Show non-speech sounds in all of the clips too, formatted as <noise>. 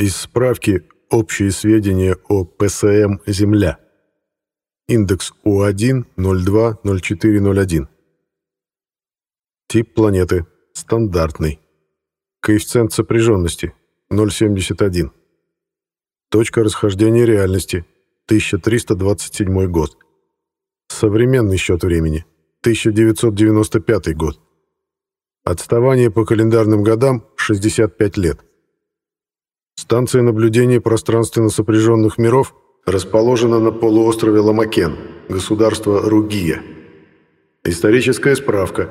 Из справки «Общие сведения о ПСМ «Земля». Индекс У1-02-0401. Тип планеты. Стандартный. Коэффициент сопряженности. 0,71. Точка расхождения реальности. 1327 год. Современный счет времени. 1995 год. Отставание по календарным годам 65 лет. Станция наблюдения пространственно сопряженных миров расположена на полуострове Ламакен, государство Ругия. Историческая справка.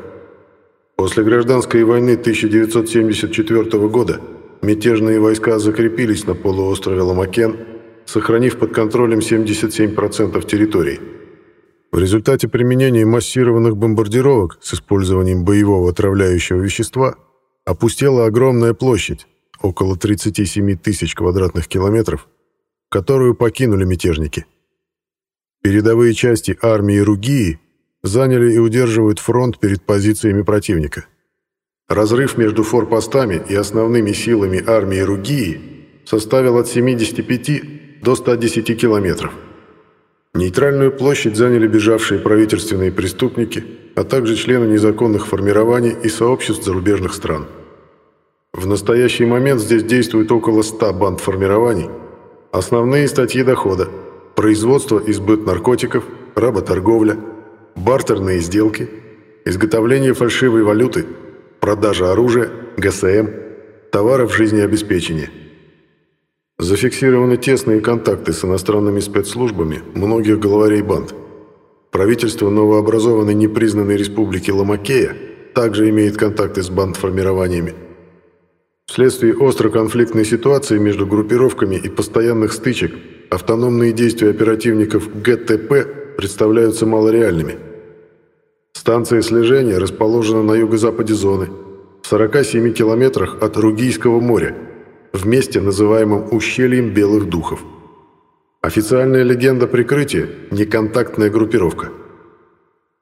После гражданской войны 1974 года мятежные войска закрепились на полуострове Ламакен, сохранив под контролем 77% территории. В результате применения массированных бомбардировок с использованием боевого отравляющего вещества опустела огромная площадь, около 37 тысяч квадратных километров, которую покинули мятежники. Передовые части армии Ругии заняли и удерживают фронт перед позициями противника. Разрыв между форпостами и основными силами армии Ругии составил от 75 до 110 километров. Нейтральную площадь заняли бежавшие правительственные преступники, а также члены незаконных формирований и сообществ зарубежных стран. В настоящий момент здесь действует около 100 банд формирований. Основные статьи дохода – производство и сбыт наркотиков, работорговля, бартерные сделки, изготовление фальшивой валюты, продажа оружия, ГСМ, товаров жизнеобеспечения – Зафиксированы тесные контакты с иностранными спецслужбами многих главарей банд. Правительство новообразованной непризнанной республики Ламакея также имеет контакты с бандформированиями. Вследствие остро конфликтной ситуации между группировками и постоянных стычек автономные действия оперативников ГТП представляются малореальными. Станция слежения расположена на юго-западе зоны, в 47 километрах от Ругийского моря – в месте, называемом «Ущельем Белых Духов». Официальная легенда прикрытия – неконтактная группировка.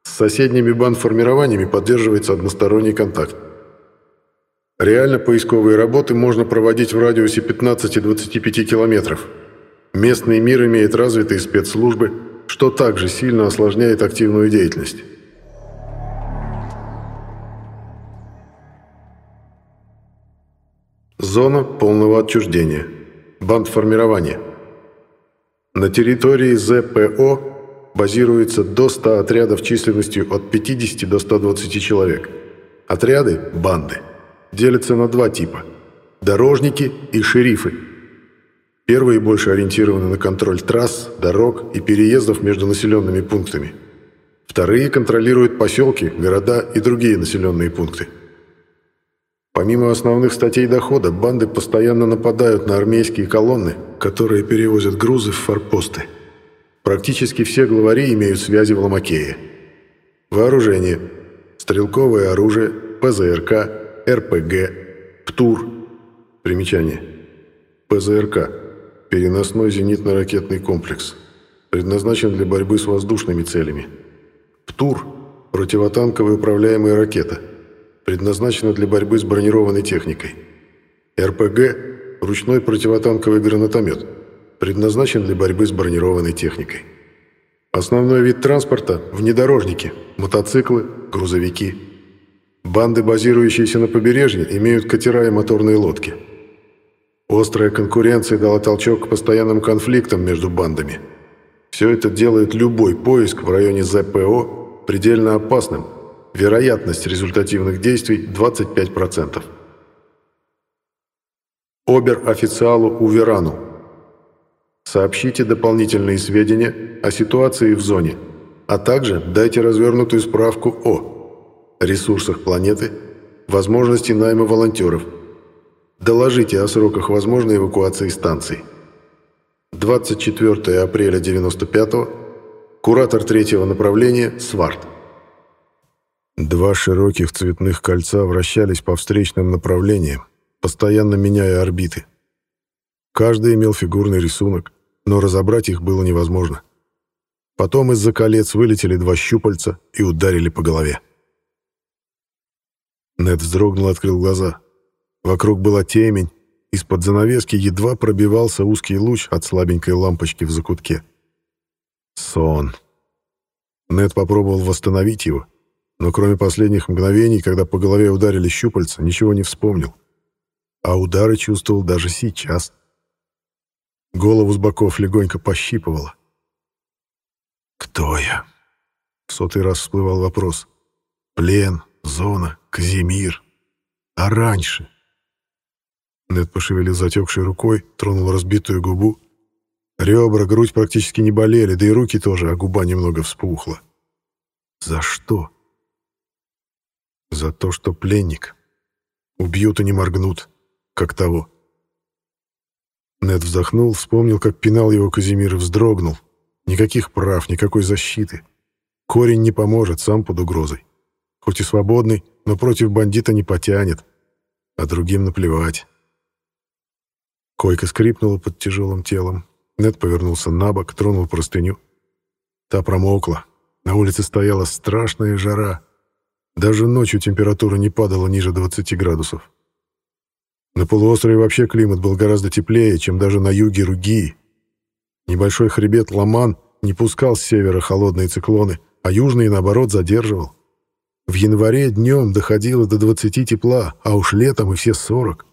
С соседними бандформированиями поддерживается односторонний контакт. Реально поисковые работы можно проводить в радиусе 15-25 километров. Местный мир имеет развитые спецслужбы, что также сильно осложняет активную деятельность. Зона полного отчуждения. Бандформирование. На территории ЗПО базируется до 100 отрядов численностью от 50 до 120 человек. Отряды, банды, делятся на два типа – дорожники и шерифы. Первые больше ориентированы на контроль трасс, дорог и переездов между населенными пунктами. Вторые контролируют поселки, города и другие населенные пункты. Помимо основных статей дохода, банды постоянно нападают на армейские колонны, которые перевозят грузы в форпосты. Практически все главари имеют связи в Ломакее. Вооружение. Стрелковое оружие, ПЗРК, РПГ, ПТУР. Примечание. ПЗРК. Переносной зенитно-ракетный комплекс. Предназначен для борьбы с воздушными целями. ПТУР. Противотанковая управляемая ракета – предназначена для борьбы с бронированной техникой. РПГ – ручной противотанковый гранатомет, предназначен для борьбы с бронированной техникой. Основной вид транспорта – внедорожники, мотоциклы, грузовики. Банды, базирующиеся на побережье, имеют катера и моторные лодки. Острая конкуренция дала толчок к постоянным конфликтам между бандами. Все это делает любой поиск в районе ЗПО предельно опасным – Вероятность результативных действий 25%. Обер-официалу Уверану. Сообщите дополнительные сведения о ситуации в зоне, а также дайте развернутую справку о ресурсах планеты, возможности найма волонтеров. Доложите о сроках возможной эвакуации станций. 24 апреля 95 куратор третьего направления Сварт. Два широких цветных кольца вращались по встречным направлениям, постоянно меняя орбиты. Каждый имел фигурный рисунок, но разобрать их было невозможно. Потом из-за колец вылетели два щупальца и ударили по голове. Нед вздрогнул и открыл глаза. Вокруг была темень, из-под занавески едва пробивался узкий луч от слабенькой лампочки в закутке. Сон. Нед попробовал восстановить его, но кроме последних мгновений, когда по голове ударили щупальца, ничего не вспомнил. А удары чувствовал даже сейчас. Голову с боков легонько пощипывало. «Кто я?» В сотый раз всплывал вопрос. «Плен, зона, Казимир. А раньше?» Нед пошевелил затекшей рукой, тронул разбитую губу. Ребра, грудь практически не болели, да и руки тоже, а губа немного вспухла. «За что?» «За то, что пленник. Убьют и не моргнут, как того». Нед вздохнул, вспомнил, как пинал его Казимир и вздрогнул. Никаких прав, никакой защиты. Корень не поможет, сам под угрозой. Хоть и свободный, но против бандита не потянет. А другим наплевать. Койка скрипнула под тяжелым телом. Нед повернулся на бок, тронул простыню. Та промокла. На улице стояла страшная жара. Даже ночью температура не падала ниже 20 градусов. На полуострове вообще климат был гораздо теплее, чем даже на юге Ругии. Небольшой хребет Ламан не пускал с севера холодные циклоны, а южные, наоборот, задерживал. В январе днем доходило до 20 тепла, а уж летом и все 40.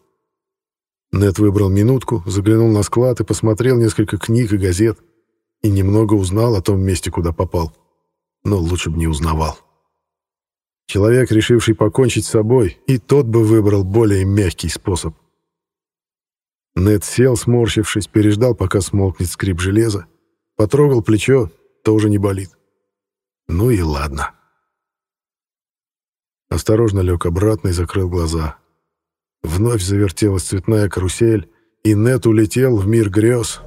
Нет выбрал минутку, заглянул на склад и посмотрел несколько книг и газет. И немного узнал о том месте, куда попал. Но лучше бы не узнавал. Человек, решивший покончить с собой, и тот бы выбрал более мягкий способ. Нед сел, сморщившись, переждал, пока смолкнет скрип железа, потрогал плечо, тоже не болит. Ну и ладно. Осторожно лег обратно и закрыл глаза. Вновь завертелась цветная карусель, и Нет улетел в мир грез.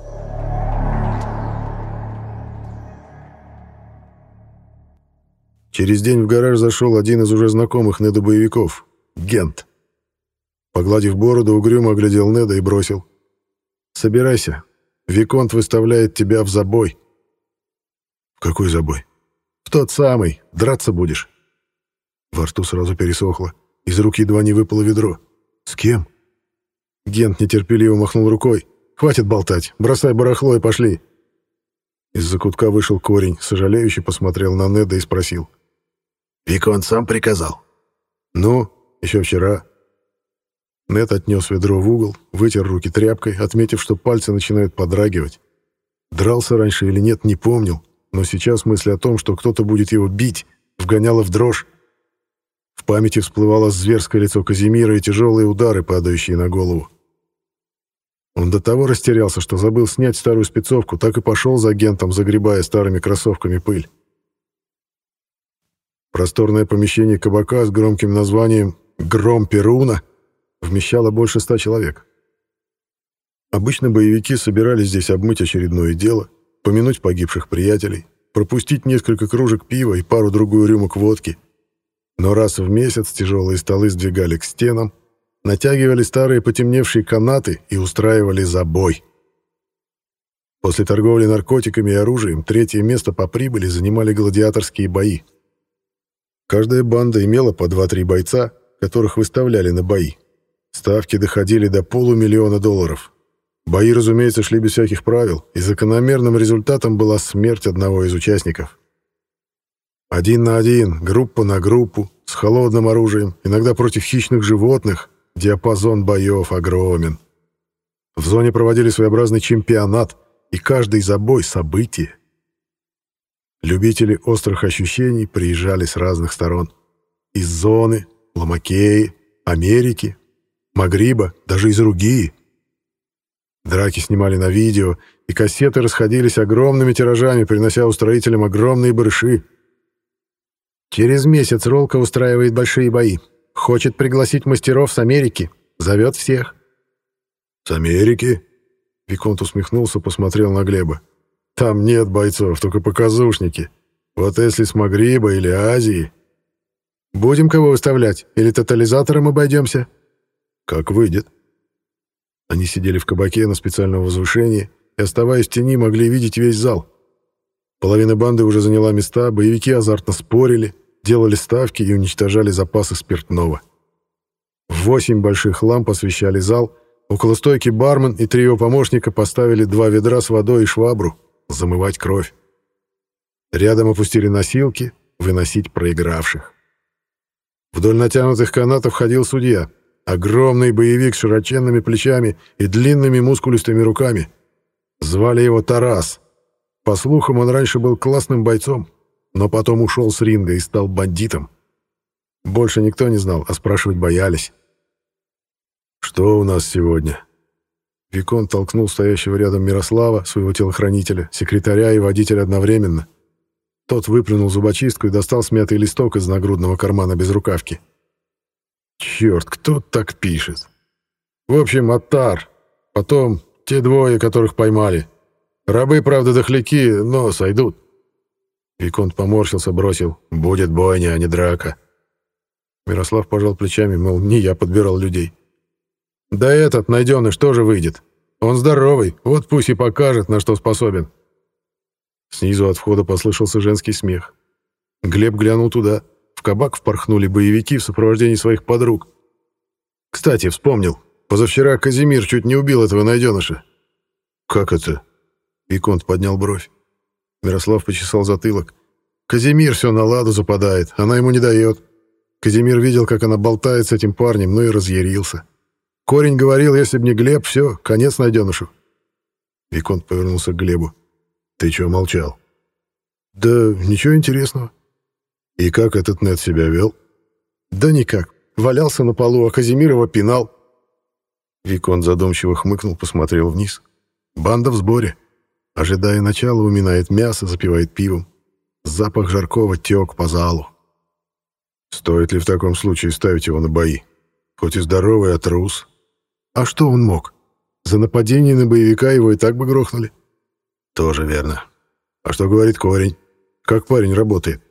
Через день в гараж зашел один из уже знакомых Неда боевиков — Гент. Погладив бороду, угрюмо оглядел Неда и бросил. «Собирайся. Виконт выставляет тебя в забой». «В какой забой?» «В тот самый. Драться будешь». Во рту сразу пересохло. Из рук едва не выпало ведро. «С кем?» Гент нетерпеливо махнул рукой. «Хватит болтать. Бросай барахло и пошли». Из-за кутка вышел корень, сожалеющий посмотрел на Неда и спросил. «Викон сам приказал?» «Ну, еще вчера». Нед отнес ведро в угол, вытер руки тряпкой, отметив, что пальцы начинают подрагивать. Дрался раньше или нет, не помнил, но сейчас мысль о том, что кто-то будет его бить, вгоняла в дрожь. Памяти всплывало зверское лицо Казимира и тяжелые удары, падающие на голову. Он до того растерялся, что забыл снять старую спецовку, так и пошел за агентом, загребая старыми кроссовками пыль. Просторное помещение кабака с громким названием «Гром Перуна» вмещало больше ста человек. Обычно боевики собирались здесь обмыть очередное дело, помянуть погибших приятелей, пропустить несколько кружек пива и пару-другую рюмок водки — но раз в месяц тяжелые столы сдвигали к стенам, натягивали старые потемневшие канаты и устраивали забой. После торговли наркотиками и оружием третье место по прибыли занимали гладиаторские бои. Каждая банда имела по 2-3 бойца, которых выставляли на бои. Ставки доходили до полумиллиона долларов. Бои, разумеется, шли без всяких правил, и закономерным результатом была смерть одного из участников. Один на один, группа на группу, с холодным оружием, иногда против хищных животных, диапазон боев огромен. В зоне проводили своеобразный чемпионат, и каждый забой — событие. Любители острых ощущений приезжали с разных сторон. Из зоны, Ламакеи, Америки, Магриба, даже из Ругии. Драки снимали на видео, и кассеты расходились огромными тиражами, принося устроителям огромные барыши — Через месяц Ролка устраивает большие бои. Хочет пригласить мастеров с Америки. Зовет всех. «С Америки?» Виконт усмехнулся, посмотрел на Глеба. «Там нет бойцов, только показушники. Вот если с Магриба или Азии...» «Будем кого выставлять? Или тотализатором обойдемся?» «Как выйдет». Они сидели в кабаке на специальном возвышении и, оставаясь в тени, могли видеть весь зал. Половина банды уже заняла места, боевики азартно спорили, делали ставки и уничтожали запасы спиртного. Восемь больших ламп освещали зал, Около стойки бармен и три его помощника поставили два ведра с водой и швабру замывать кровь. Рядом опустили носилки выносить проигравших. Вдоль натянутых канатов ходил судья, огромный боевик с широченными плечами и длинными мускулистыми руками. Звали его Тарас. По слухам, он раньше был классным бойцом, но потом ушел с ринга и стал бандитом. Больше никто не знал, а спрашивать боялись. «Что у нас сегодня?» Викон толкнул стоящего рядом Мирослава, своего телохранителя, секретаря и водителя одновременно. Тот выплюнул зубочистку и достал смятый листок из нагрудного кармана без рукавки. «Черт, кто так пишет?» «В общем, Аттар. Потом те двое, которых поймали. Рабы, правда, дохляки, но сойдут». Виконт поморщился, бросил. «Будет бойня, а не драка». Мирослав пожал плечами, мол, не я подбирал людей. Да этот найденыш тоже выйдет. Он здоровый, вот пусть и покажет, на что способен. Снизу от входа послышался женский смех. Глеб глянул туда. В кабак впорхнули боевики в сопровождении своих подруг. Кстати, вспомнил. Позавчера Казимир чуть не убил этого найденыша. «Как это?» Виконт поднял бровь. Мирослав почесал затылок. «Казимир все на ладу западает, она ему не дает. Казимир видел, как она болтает с этим парнем, ну и разъярился. Корень говорил, если б не Глеб, все, конец найденышу. Виконт повернулся к Глебу. «Ты чего молчал?» «Да ничего интересного». «И как этот Нед себя вел?» «Да никак. Валялся на полу, а Казимир его пинал». Виконт задумчиво хмыкнул, посмотрел вниз. «Банда в сборе. Ожидая начала, уминает мясо, запивает пивом. Запах жаркого тек по залу. Стоит ли в таком случае ставить его на бои? Хоть и здоровый, а трус. А что он мог? За нападение на боевика его и так бы грохнули. Тоже верно. А что говорит корень? Как парень работает?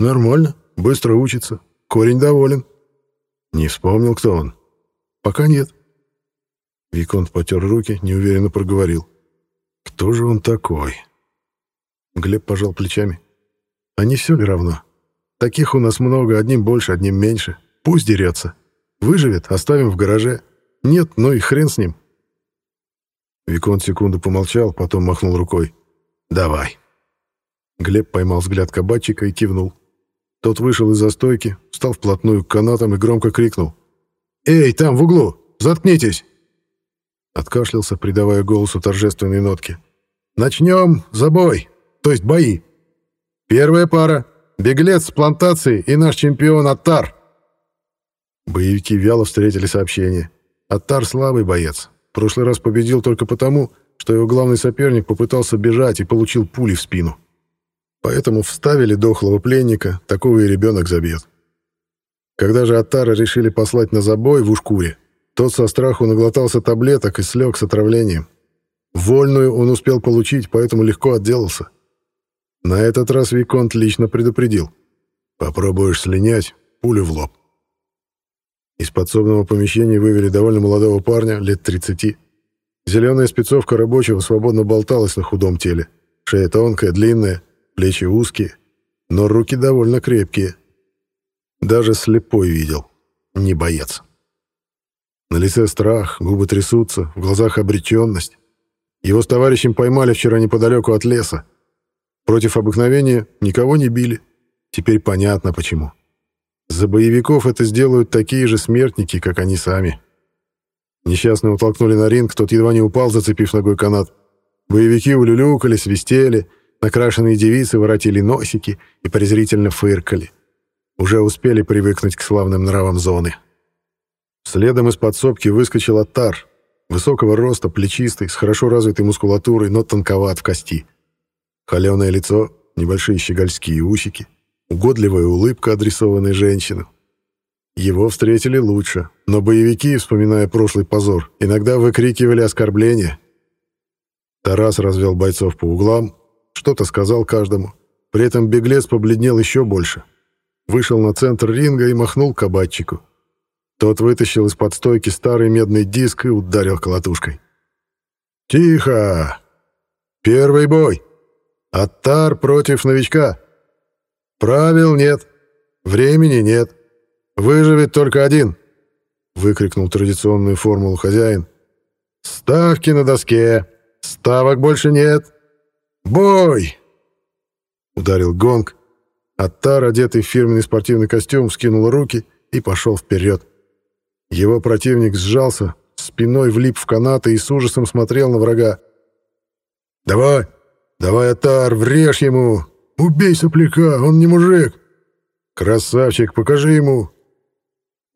Нормально, быстро учится. Корень доволен. Не вспомнил, кто он? Пока нет. Виконт потер руки, неуверенно проговорил. Кто же он такой? Глеб пожал плечами. А не все ли равно? Таких у нас много, одним больше, одним меньше. Пусть дерется. Выживет, оставим в гараже. Нет, ну и хрен с ним. Викон секунду помолчал, потом махнул рукой. «Давай». Глеб поймал взгляд кабачика и кивнул. Тот вышел из застойки, встал вплотную к канатам и громко крикнул. «Эй, там, в углу! Заткнитесь!» Откашлялся, придавая голосу торжественные нотки. «Начнем забой, то есть бои. Первая пара — беглец с плантации и наш чемпион Аттар». Боевики вяло встретили сообщение. Аттар слабый боец. В прошлый раз победил только потому, что его главный соперник попытался бежать и получил пули в спину. Поэтому вставили дохлого пленника, такого и ребенок забьет. Когда же Аттара решили послать на забой в Ушкуре, тот со страху наглотался таблеток и слег с отравлением. Вольную он успел получить, поэтому легко отделался. На этот раз Виконт лично предупредил. «Попробуешь слинять, пулю в лоб». Из подсобного помещения вывели довольно молодого парня, лет 30. Зеленая спецовка рабочего свободно болталась на худом теле. Шея тонкая, длинная, плечи узкие, но руки довольно крепкие. Даже слепой видел. Не боец. На лице страх, губы трясутся, в глазах обреченность. Его с товарищем поймали вчера неподалеку от леса. Против обыкновения никого не били. Теперь понятно, почему. За боевиков это сделают такие же смертники, как они сами. Несчастного толкнули на ринг, тот едва не упал, зацепив ногой канат. Боевики улюлюкали, свистели, накрашенные девицы воротили носики и презрительно фыркали. Уже успели привыкнуть к славным нравам зоны. Следом из подсобки выскочил Аттар. Высокого роста, плечистый, с хорошо развитой мускулатурой, но тонковат в кости. Холеное лицо, небольшие щегольские усики угодливая улыбка, адресованная женщинам. Его встретили лучше, но боевики, вспоминая прошлый позор, иногда выкрикивали оскорбления. Тарас развел бойцов по углам, что-то сказал каждому. При этом беглец побледнел еще больше. Вышел на центр ринга и махнул кабачику. Тот вытащил из-под стойки старый медный диск и ударил колотушкой. «Тихо! Первый бой! Аттар против новичка!» «Правил нет. Времени нет. Выживет только один», — выкрикнул традиционную формулу хозяин Ставки на доске. Ставок больше нет. Бой!» Ударил гонг. Аттар, одетый в фирменный спортивный костюм, скинул руки и пошел вперед. Его противник сжался, спиной влип в канаты и с ужасом смотрел на врага. «Давай! Давай, Атар, врежь ему! Убей сопляка, он не мужик! Красавчик, покажи ему!»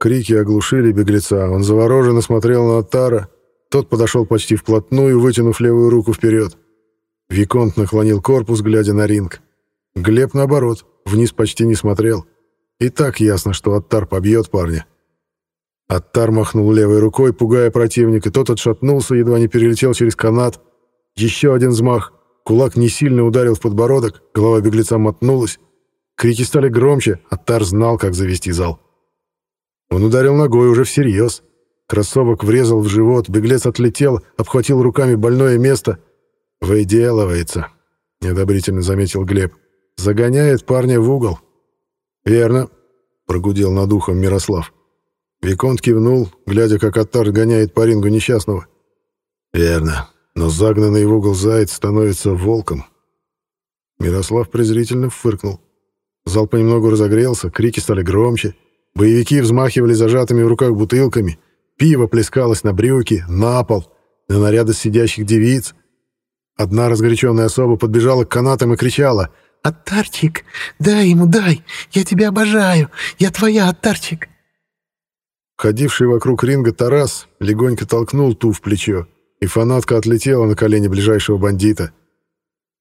Крики оглушили беглеца, он завороженно смотрел на Атара. Тот подошел почти вплотную, вытянув левую руку вперед. Виконт наклонил корпус, глядя на ринг. Глеб, наоборот, вниз почти не смотрел. И так ясно, что Аттар побьет парня. Аттар махнул левой рукой, пугая противника. Тот отшатнулся, едва не перелетел через канат. Еще один взмах. Кулак не сильно ударил в подбородок, голова беглеца мотнулась. Крики стали громче, Аттар знал, как завести зал. Он ударил ногой уже всерьез. Кроссовок врезал в живот, беглец отлетел, обхватил руками больное место. «Выделывается», — неодобрительно заметил Глеб. «Загоняет парня в угол». «Верно», — прогудел над ухом Мирослав. Виконт кивнул, глядя, как Аттар гоняет по рингу несчастного. «Верно, но загнанный в угол заяц становится волком». Мирослав презрительно фыркнул. Зал понемногу разогрелся, крики стали громче. Боевики взмахивали зажатыми в руках бутылками. Пиво плескалось на брюки, на пол, на наряды сидящих девиц. Одна разгоряченная особа подбежала к канатам и кричала «Аттарчик, дай ему, дай! Я тебя обожаю! Я твоя, Аттарчик!» Ходивший вокруг ринга Тарас легонько толкнул ту в плечо, и фанатка отлетела на колени ближайшего бандита.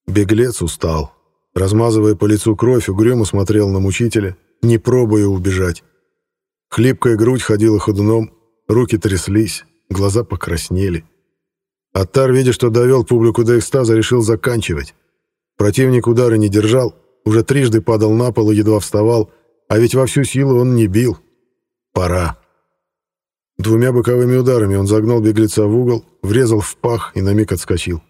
Беглец устал. Размазывая по лицу кровь, угрюмо смотрел на мучителя, не пробуя убежать. Хлипкая грудь ходила ходуном, руки тряслись, глаза покраснели. Аттар, видя, что довел публику до экстаза, решил заканчивать. Противник удара не держал, уже трижды падал на пол и едва вставал, а ведь во всю силу он не бил. Пора. Двумя боковыми ударами он загнал беглеца в угол, врезал в пах и на миг отскочил.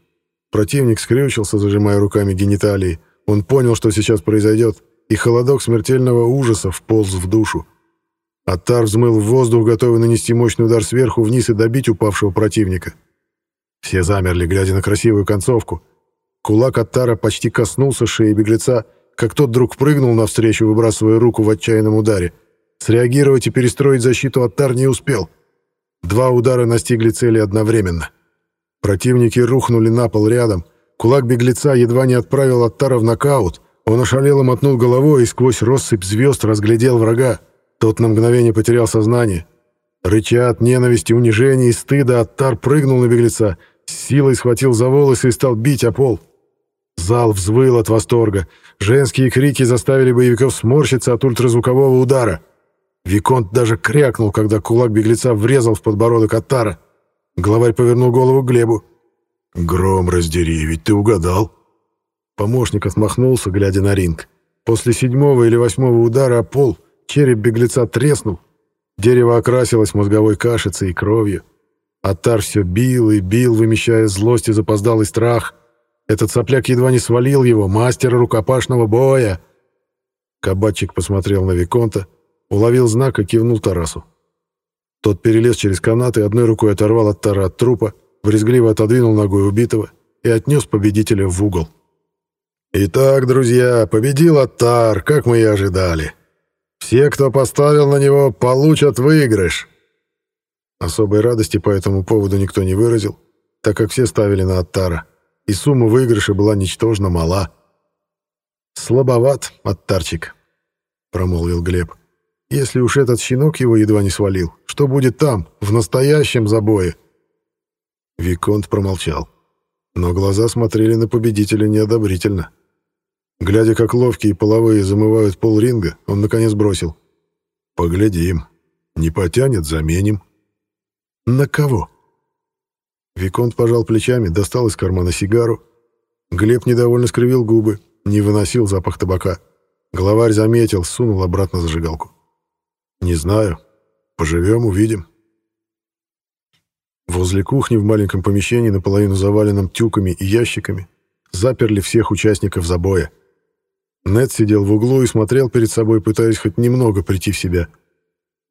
Противник скрючился, зажимая руками гениталии. Он понял, что сейчас произойдет, и холодок смертельного ужаса вполз в душу. Аттар взмыл в воздух, готовый нанести мощный удар сверху вниз и добить упавшего противника. Все замерли, глядя на красивую концовку. Кулак Аттара почти коснулся шеи беглеца, как тот вдруг прыгнул навстречу, выбрасывая руку в отчаянном ударе. Среагировать и перестроить защиту Аттар не успел — Два удара настигли цели одновременно. Противники рухнули на пол рядом. Кулак беглеца едва не отправил Аттара в нокаут. Он ошалело мотнул головой и сквозь россыпь звезд разглядел врага. Тот на мгновение потерял сознание. Рыча от ненависти, унижения и стыда, Аттар прыгнул на беглеца, с силой схватил за волосы и стал бить о пол. Зал взвыл от восторга. Женские крики заставили боевиков сморщиться от ультразвукового удара. Виконт даже крякнул, когда кулак беглеца врезал в подбородок Атара. Главарь повернул голову к Глебу. «Гром раздери, ведь ты угадал». Помощник отмахнулся, глядя на ринг. После седьмого или восьмого удара о пол череп беглеца треснул. Дерево окрасилось мозговой кашицей и кровью. Атар все бил и бил, вымещая злость и запоздалый страх. Этот сопляк едва не свалил его, мастера рукопашного боя. Кабатчик посмотрел на Виконта, Уловил знак и кивнул Тарасу. Тот перелез через канат и одной рукой оторвал от Тара от трупа, брезгливо отодвинул ногой убитого и отнес победителя в угол. «Итак, друзья, победил Аттар, как мы и ожидали. Все, кто поставил на него, получат выигрыш». Особой радости по этому поводу никто не выразил, так как все ставили на Аттара, и сумма выигрыша была ничтожно мала. «Слабоват, Аттарчик», — промолвил Глеб. Если уж этот щенок его едва не свалил, что будет там, в настоящем забое?» Виконт промолчал, но глаза смотрели на победителя неодобрительно. Глядя, как ловкие половые замывают пол ринга, он наконец бросил. «Поглядим. Не потянет, заменим». «На кого?» Виконт пожал плечами, достал из кармана сигару. Глеб недовольно скривил губы, не выносил запах табака. Главарь заметил, сунул обратно зажигалку. «Не знаю. Поживем, увидим». Возле кухни в маленьком помещении, наполовину заваленном тюками и ящиками, заперли всех участников забоя. Нед сидел в углу и смотрел перед собой, пытаясь хоть немного прийти в себя.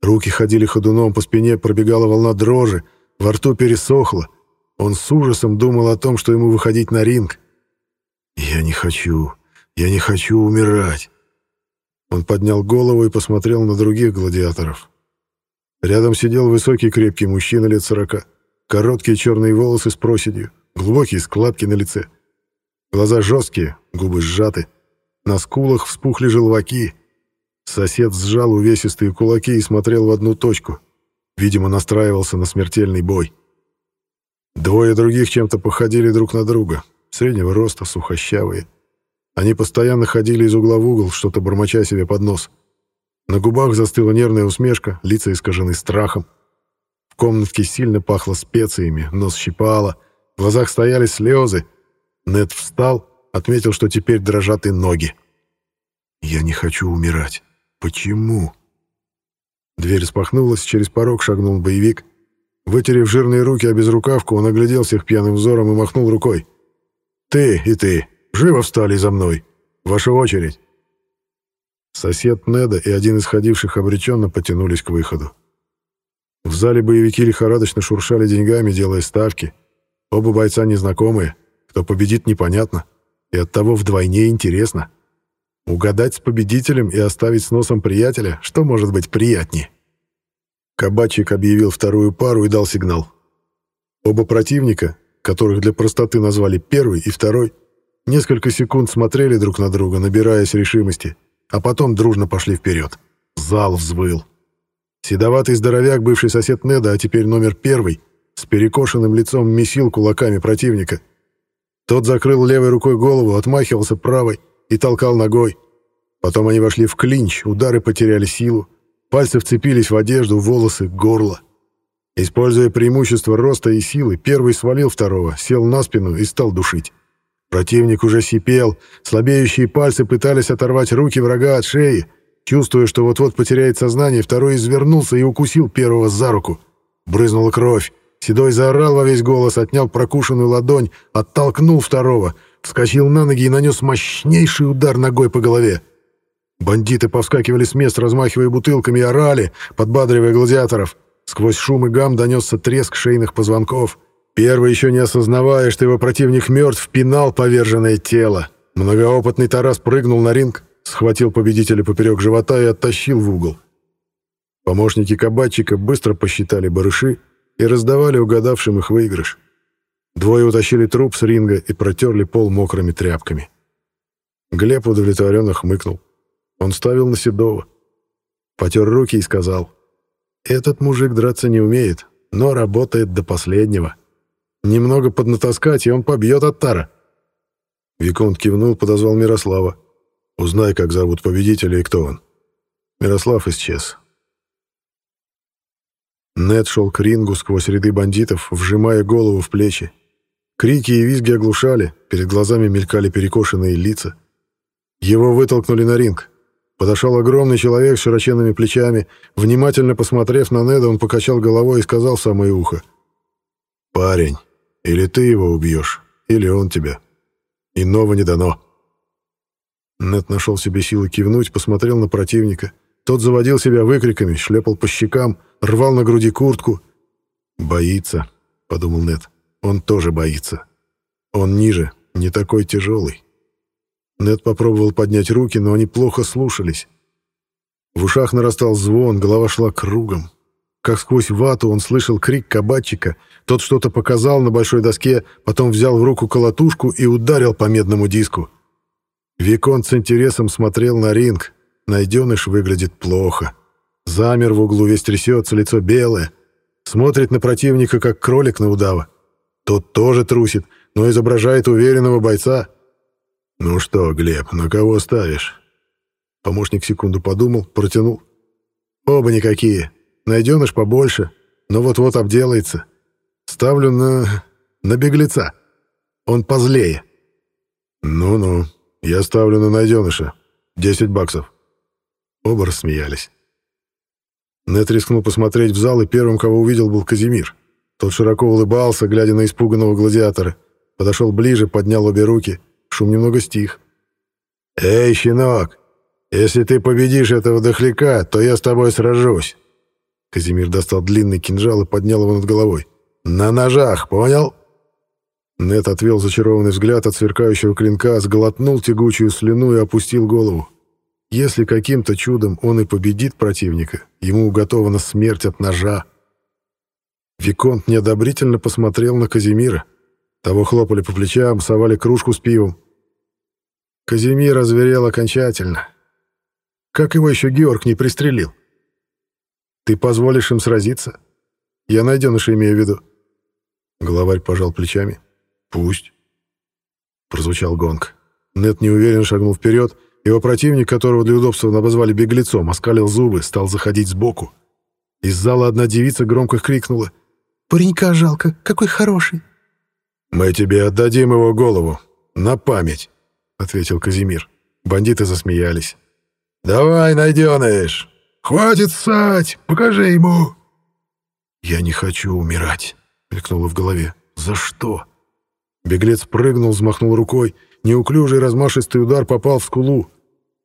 Руки ходили ходуном, по спине пробегала волна дрожи, во рту пересохло. Он с ужасом думал о том, что ему выходить на ринг. «Я не хочу, я не хочу умирать». Он поднял голову и посмотрел на других гладиаторов. Рядом сидел высокий крепкий мужчина лет сорока. Короткие черные волосы с проседью, глубокие складки на лице. Глаза жесткие, губы сжаты. На скулах вспухли желваки. Сосед сжал увесистые кулаки и смотрел в одну точку. Видимо, настраивался на смертельный бой. Двое других чем-то походили друг на друга. Среднего роста, сухощавые. Они постоянно ходили из угла в угол, что-то бормоча себе под нос. На губах застыла нервная усмешка, лица искажены страхом. В комнатке сильно пахло специями, нос щипало, в глазах стояли слезы. Нед встал, отметил, что теперь дрожат и ноги. «Я не хочу умирать. Почему?» Дверь распахнулась, через порог шагнул боевик. Вытерев жирные руки о безрукавку, он оглядел всех пьяным взором и махнул рукой. «Ты и ты, живо встали за мной. Ваша очередь». Сосед Неда и один из ходивших обреченно потянулись к выходу. В зале боевики лихорадочно шуршали деньгами, делая ставки. Оба бойца незнакомые, кто победит непонятно, и оттого вдвойне интересно. Угадать с победителем и оставить с носом приятеля, что может быть приятнее? Кабачик объявил вторую пару и дал сигнал. Оба противника, которых для простоты назвали первый и второй, несколько секунд смотрели друг на друга, набираясь решимости, а потом дружно пошли вперед. Зал взвыл. Седоватый здоровяк, бывший сосед Неда, а теперь номер первый, с перекошенным лицом месил кулаками противника. Тот закрыл левой рукой голову, отмахивался правой, и толкал ногой. Потом они вошли в клинч, удары потеряли силу. Пальцы вцепились в одежду, волосы, горло. Используя преимущество роста и силы, первый свалил второго, сел на спину и стал душить. Противник уже сипел, слабеющие пальцы пытались оторвать руки врага от шеи. Чувствуя, что вот-вот потеряет сознание, второй извернулся и укусил первого за руку. Брызнула кровь. Седой заорал во весь голос, отнял прокушенную ладонь, оттолкнул второго — вскочил на ноги и нанес мощнейший удар ногой по голове. Бандиты повскакивали с мест, размахивая бутылками, и орали, подбадривая гладиаторов. Сквозь шум и гам донесся треск шейных позвонков. Первый, еще не осознавая, что его противник мертв, пинал поверженное тело. Многоопытный Тарас прыгнул на ринг, схватил победителя поперек живота и оттащил в угол. Помощники кабачика быстро посчитали барыши и раздавали угадавшим их выигрыш. Двое утащили труп с ринга и протерли пол мокрыми тряпками. Глеб удовлетворенно хмыкнул. Он ставил на Седова. Потер руки и сказал. «Этот мужик драться не умеет, но работает до последнего. Немного поднатаскать, и он побьет Аттара». Виконт кивнул, подозвал Мирослава. «Узнай, как зовут победителя и кто он». Мирослав исчез. Нед шел к рингу сквозь ряды бандитов, вжимая голову в плечи. Крики и визги оглушали, перед глазами мелькали перекошенные лица. Его вытолкнули на ринг. Подошел огромный человек с широченными плечами. Внимательно посмотрев на Неда, он покачал головой и сказал в самое ухо. «Парень, или ты его убьешь, или он тебя. Иного не дано». Нед нашел себе силы кивнуть, посмотрел на противника. Тот заводил себя выкриками, шлепал по щекам, рвал на груди куртку. «Боится», — подумал Нед. Он тоже боится. Он ниже, не такой тяжелый. Нед попробовал поднять руки, но они плохо слушались. В ушах нарастал звон, голова шла кругом. Как сквозь вату он слышал крик кабачика. Тот что-то показал на большой доске, потом взял в руку колотушку и ударил по медному диску. Викон с интересом смотрел на ринг. Найденыш выглядит плохо. Замер в углу, весь трясется, лицо белое. Смотрит на противника, как кролик на удава. Тот тоже трусит, но изображает уверенного бойца. «Ну что, Глеб, на кого ставишь?» Помощник секунду подумал, протянул. «Оба никакие. Найденыш побольше, но вот-вот обделается. Ставлю на... на беглеца. Он позлее». «Ну-ну, я ставлю на найденыша. Десять баксов». Оба рассмеялись. Нет рискнул посмотреть в зал, и первым, кого увидел, был Казимир. Тот широко улыбался, глядя на испуганного гладиатора. Подошел ближе, поднял обе руки. Шум немного стих. «Эй, щенок, если ты победишь этого дохляка, то я с тобой сражусь». Казимир достал длинный кинжал и поднял его над головой. «На ножах, понял? Нет отвел зачарованный взгляд от сверкающего клинка, сглотнул тягучую слюну и опустил голову. Если каким-то чудом он и победит противника, ему уготована смерть от ножа. Виконт неодобрительно посмотрел на Казимира. Того хлопали по плечам, совали кружку с пивом. Казимир озверел окончательно. Как его еще Георг не пристрелил? Ты позволишь им сразиться? Я найденыша имею в виду. Главарь пожал плечами. «Пусть». Прозвучал гонг. Нет неуверенно шагнул вперед. Его противник, которого для удобства обозвали беглецом, оскалил зубы, стал заходить сбоку. Из зала одна девица громко крикнула. «Паренька жалко, какой хороший!» «Мы тебе отдадим его голову, на память», — ответил Казимир. Бандиты засмеялись. «Давай, найденыш! Хватит ссать! Покажи ему!» «Я не хочу умирать», — мелькнуло в голове. «За что?» Беглец прыгнул, взмахнул рукой. Неуклюжий размашистый удар попал в скулу.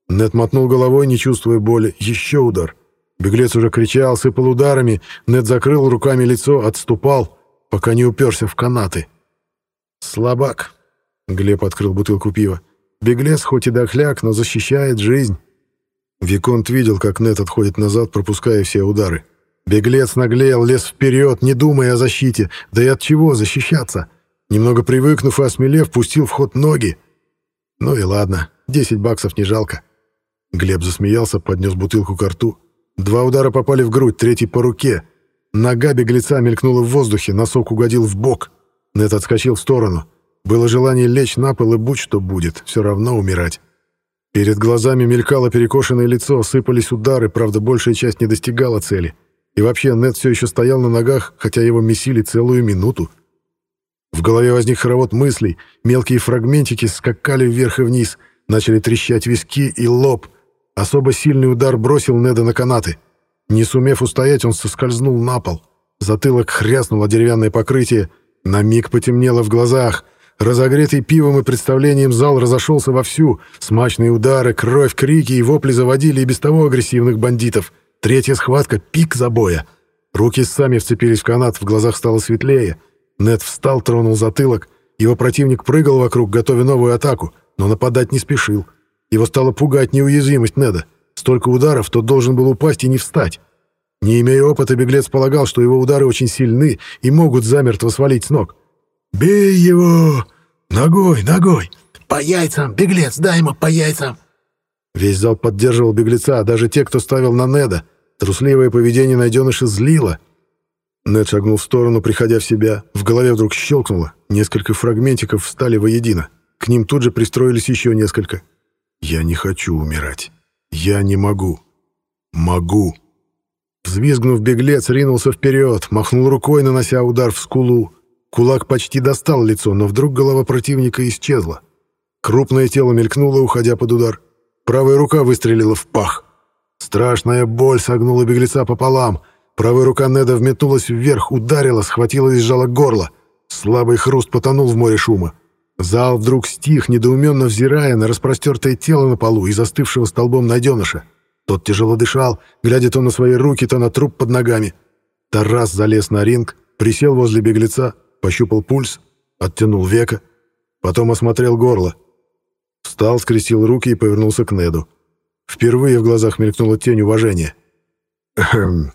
Нет мотнул головой, не чувствуя боли. Еще удар. Беглец уже кричал, сыпал ударами. Нет закрыл руками лицо, отступал, пока не уперся в канаты. «Слабак», — Глеб открыл бутылку пива. «Беглец хоть и дохляк, но защищает жизнь». Виконт видел, как Нет отходит назад, пропуская все удары. Беглец наглел, лез вперед, не думая о защите. Да и от чего защищаться? Немного привыкнув и осмелев, пустил в ход ноги. Ну и ладно, 10 баксов не жалко. Глеб засмеялся, поднес бутылку к рту. Два удара попали в грудь, третий по руке. Нога беглеца мелькнула в воздухе, носок угодил в бок. Нет отскочил в сторону. Было желание лечь на пол и будь что будет, все равно умирать. Перед глазами мелькало перекошенное лицо, сыпались удары, правда, большая часть не достигала цели. И вообще, Нет все еще стоял на ногах, хотя его месили целую минуту. В голове возник хоровод мыслей, мелкие фрагментики скакали вверх и вниз, начали трещать виски и лоб. Особо сильный удар бросил Неда на канаты. Не сумев устоять, он соскользнул на пол. Затылок хряснул о деревянное покрытие, на миг потемнело в глазах. Разогретый пивом и представлением зал разошелся вовсю. Смачные удары, кровь, крики и вопли заводили и без того агрессивных бандитов. Третья схватка — пик забоя. Руки сами вцепились в канат, в глазах стало светлее — Нед встал, тронул затылок. Его противник прыгал вокруг, готовя новую атаку, но нападать не спешил. Его стало пугать неуязвимость Неда. Столько ударов, тот должен был упасть и не встать. Не имея опыта, беглец полагал, что его удары очень сильны и могут замертво свалить с ног. «Бей его! Ногой, ногой! По яйцам, беглец, дай ему по яйцам!» Весь зал поддерживал беглеца, а даже те, кто ставил на Неда. Трусливое поведение найденыша злило — нед шагнул в сторону, приходя в себя. В голове вдруг щелкнуло. Несколько фрагментиков встали воедино. К ним тут же пристроились еще несколько. «Я не хочу умирать. Я не могу. Могу». Взвизгнув, беглец ринулся вперед, махнул рукой, нанося удар в скулу. Кулак почти достал лицо, но вдруг голова противника исчезла. Крупное тело мелькнуло, уходя под удар. Правая рука выстрелила в пах. Страшная боль согнула беглеца пополам — Правая рука Неда вметнулась вверх, ударила, схватила и сжала горло. Слабый хруст потонул в море шума. Зал вдруг стих, недоуменно взирая на распростертое тело на полу и застывшего столбом найденыша. Тот тяжело дышал, глядя то на свои руки, то на труп под ногами. Тарас залез на ринг, присел возле беглеца, пощупал пульс, оттянул века, потом осмотрел горло. Встал, скрестил руки и повернулся к Неду. Впервые в глазах мелькнула тень уважения. «Хм,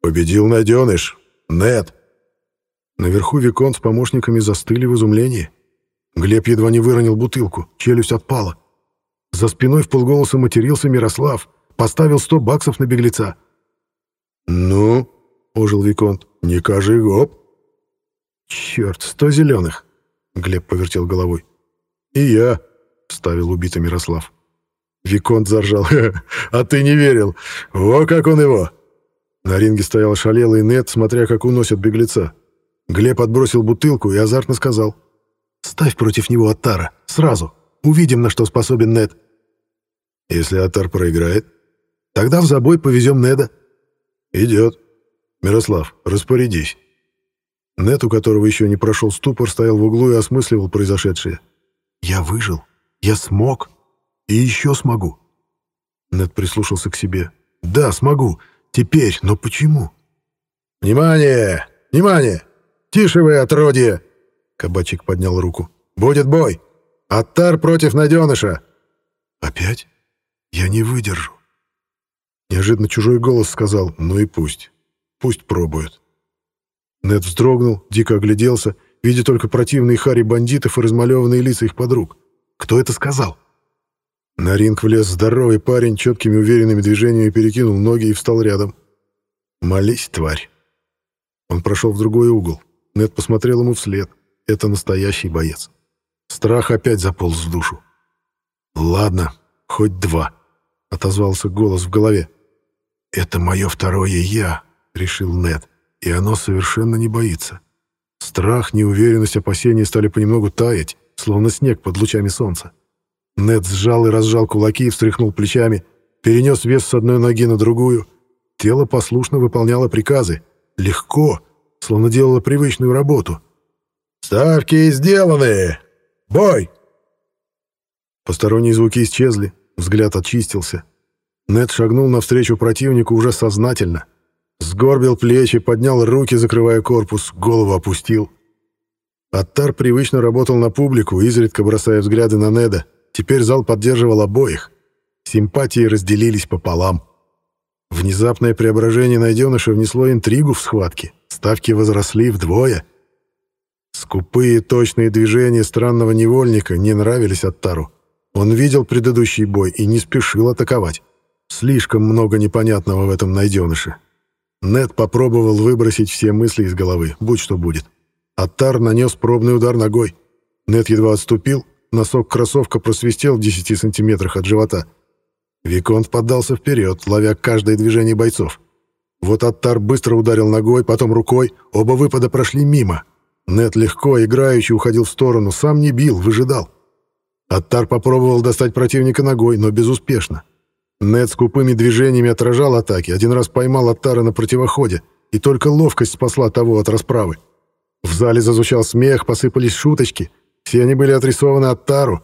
«Победил найденыш! Нет!» Наверху Викон с помощниками застыли в изумлении. Глеб едва не выронил бутылку, челюсть отпала. За спиной в полголоса матерился Мирослав, поставил сто баксов на беглеца. «Ну?» — ожил Виконт. «Не кажи гоп!» «Черт, сто зеленых!» — Глеб повертел головой. «И я!» — вставил убитый Мирослав. Виконт заржал. <laughs> «А ты не верил! Во как он его!» На ринге стоял шалелый Нет, смотря как уносят беглеца. Глеб отбросил бутылку и азартно сказал. «Ставь против него Аттара. Сразу. Увидим, на что способен Нет». «Если Аттар проиграет, тогда в забой повезем Неда». «Идет. Мирослав, распорядись». Нет, у которого еще не прошел ступор, стоял в углу и осмысливал произошедшее. «Я выжил. Я смог. И еще смогу». Нет прислушался к себе. «Да, смогу. Теперь, но почему? «Внимание! Внимание! Тише вы, отродье!» Кабачик поднял руку. «Будет бой! Аттар против найденыша!» «Опять? Я не выдержу!» Неожиданно чужой голос сказал «Ну и пусть. Пусть пробуют». Нед вздрогнул, дико огляделся, видя только противные хари бандитов и размалеванные лица их подруг. «Кто это сказал?» На ринг влез здоровый парень, четкими уверенными движениями перекинул ноги и встал рядом. «Молись, тварь!» Он прошел в другой угол. Нед посмотрел ему вслед. Это настоящий боец. Страх опять заполз в душу. «Ладно, хоть два», — отозвался голос в голове. «Это мое второе «я», — решил Нед, и оно совершенно не боится. Страх, неуверенность, опасения стали понемногу таять, словно снег под лучами солнца. Нед сжал и разжал кулаки, встряхнул плечами, перенес вес с одной ноги на другую. Тело послушно выполняло приказы. Легко, словно делало привычную работу. «Ставки сделаны! Бой!» Посторонние звуки исчезли, взгляд очистился. Нед шагнул навстречу противнику уже сознательно. Сгорбил плечи, поднял руки, закрывая корпус, голову опустил. Аттар привычно работал на публику, изредка бросая взгляды на Неда. Теперь зал поддерживал обоих. Симпатии разделились пополам. Внезапное преображение найденыша внесло интригу в схватке. Ставки возросли вдвое. Скупые точные движения странного невольника не нравились Аттару. Он видел предыдущий бой и не спешил атаковать. Слишком много непонятного в этом найденыше. Нед попробовал выбросить все мысли из головы, будь что будет. Аттар нанес пробный удар ногой. Нед едва отступил, носок кроссовка просвистел в 10 сантиметрах от живота. Виконт поддался вперед, ловя каждое движение бойцов. Вот Аттар быстро ударил ногой, потом рукой, оба выпада прошли мимо. Нед легко, играючи, уходил в сторону, сам не бил, выжидал. Аттар попробовал достать противника ногой, но безуспешно. Нед скупыми движениями отражал атаки, один раз поймал Аттара на противоходе, и только ловкость спасла того от расправы. В зале зазвучал смех, посыпались шуточки. Все они были отрисованы Аттару.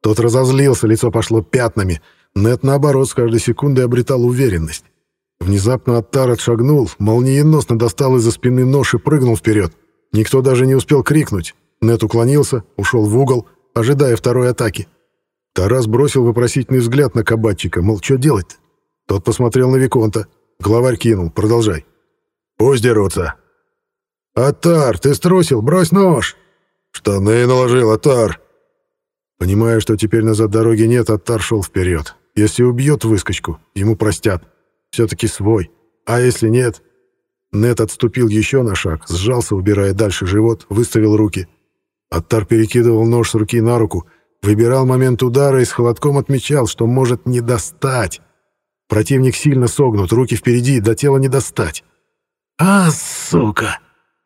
Тот разозлился, лицо пошло пятнами. Нед, наоборот, с каждой секундой обретал уверенность. Внезапно Аттар отшагнул, молниеносно достал из-за спины нож и прыгнул вперед. Никто даже не успел крикнуть. Нед уклонился, ушел в угол, ожидая второй атаки. Тарас бросил вопросительный взгляд на кабачика, мол, что делать-то? Тот посмотрел на Виконта. Главарь кинул, продолжай. «Пусть дерутся». «Атар, ты струсил, брось нож!» «Штаны наложил, Атар!» Понимая, что теперь назад дороги нет, Атар шел вперед. Если убьет выскочку, ему простят. Все-таки свой. А если нет? Нет отступил еще на шаг, сжался, убирая дальше живот, выставил руки. Аттар перекидывал нож с руки на руку, Выбирал момент удара и с холодком отмечал, что может не достать. Противник сильно согнут, руки впереди, до тела не достать. «А, сука!»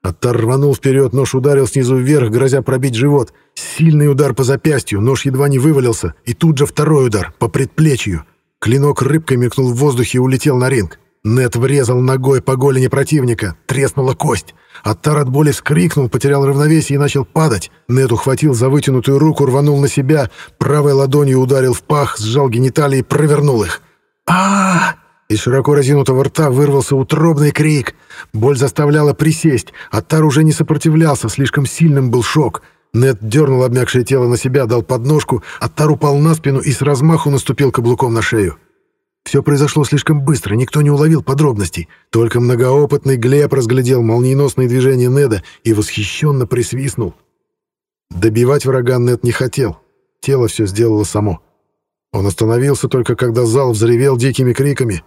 Оттар рванул вперед, нож ударил снизу вверх, грозя пробить живот. Сильный удар по запястью, нож едва не вывалился, и тут же второй удар, по предплечью. Клинок рыбкой мелькнул в воздухе и улетел на ринг. Нет врезал ногой по голени противника, треснула кость. Аттар от боли вскрикнул, потерял равновесие и начал падать. Нет ухватил за вытянутую руку, рванул на себя, правой ладонью ударил в пах, сжал гениталии и провернул их. а Из широко разинутого рта вырвался утробный крик. Боль заставляла присесть. Аттар уже не сопротивлялся, слишком сильным был шок. Нет дернул обмякшее тело на себя, дал подножку, Аттар упал на спину и с размаху наступил каблуком на шею. Все произошло слишком быстро, никто не уловил подробностей. Только многоопытный Глеб разглядел молниеносные движения Неда и восхищенно присвистнул. Добивать врага Нед не хотел. Тело все сделало само. Он остановился только когда зал взревел дикими криками.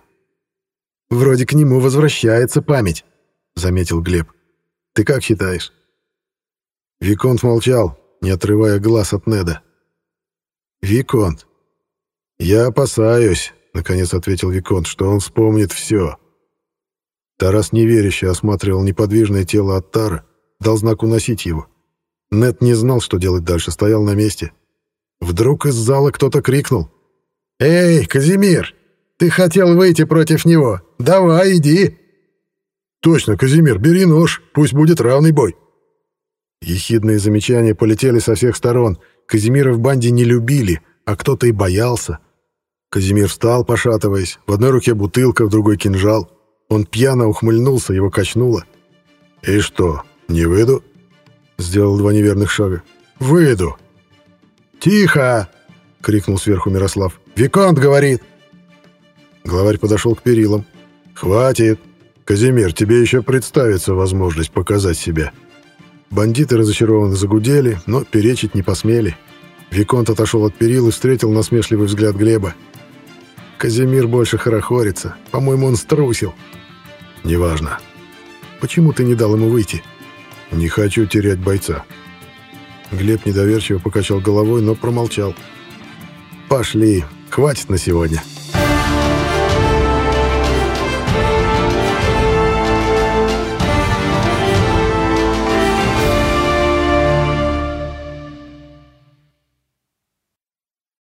«Вроде к нему возвращается память», — заметил Глеб. «Ты как считаешь?» Виконт молчал, не отрывая глаз от Неда. «Виконт, я опасаюсь, — наконец ответил Виконт, — что он вспомнит все. Тарас неверяще осматривал неподвижное тело Аттара, дал знак уносить его. Нет не знал, что делать дальше, стоял на месте. Вдруг из зала кто-то крикнул. «Эй, Казимир, ты хотел выйти против него? Давай, иди!» «Точно, Казимир, бери нож, пусть будет равный бой!» Ехидные замечания полетели со всех сторон. Казимира в банде не любили, а кто-то и боялся. Казимир встал, пошатываясь. В одной руке бутылка, в другой кинжал. Он пьяно ухмыльнулся, его качнуло. «И что, не выйду?» Сделал два неверных шага. «Выйду!» «Тихо!» — крикнул сверху Мирослав. «Виконт говорит!» Главарь подошел к перилам. «Хватит! Казимир, тебе еще представится возможность показать себя». Бандиты разочарованно загудели, но перечить не посмели. Виконт отошел от перил и встретил насмешливый взгляд Глеба. «Казимир больше хорохорится. По-моему, он струсил». «Неважно. Почему ты не дал ему выйти?» «Не хочу терять бойца». Глеб недоверчиво покачал головой, но промолчал. «Пошли. Хватит на сегодня».